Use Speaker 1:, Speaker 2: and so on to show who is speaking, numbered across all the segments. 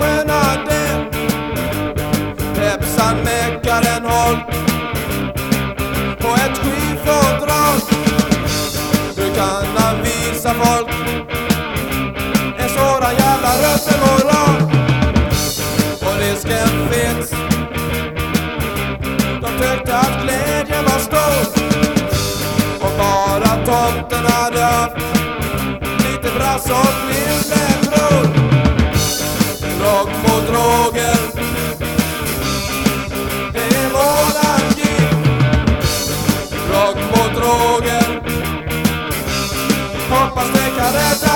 Speaker 1: sköna det Pepsan meckar en håll. På ett skivfodral Hur kan han visa folk. En sådan jävla röttemoral Och risken finns. De tyckte att glädjen var stor. Om bara tomten hade haft Lite brass och lillebror Hoppas det kan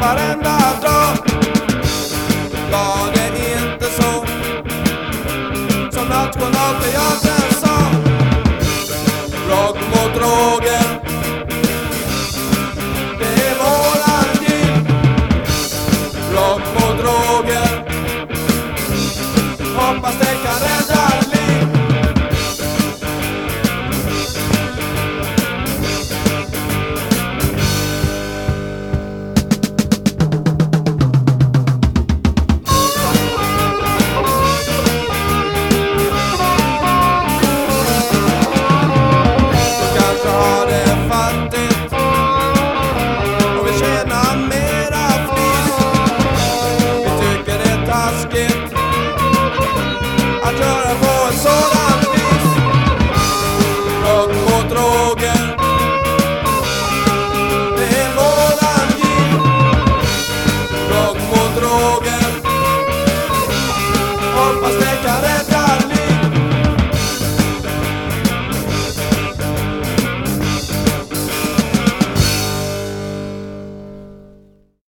Speaker 1: varenda dag. Var det inte så? Som nationalteatern copas de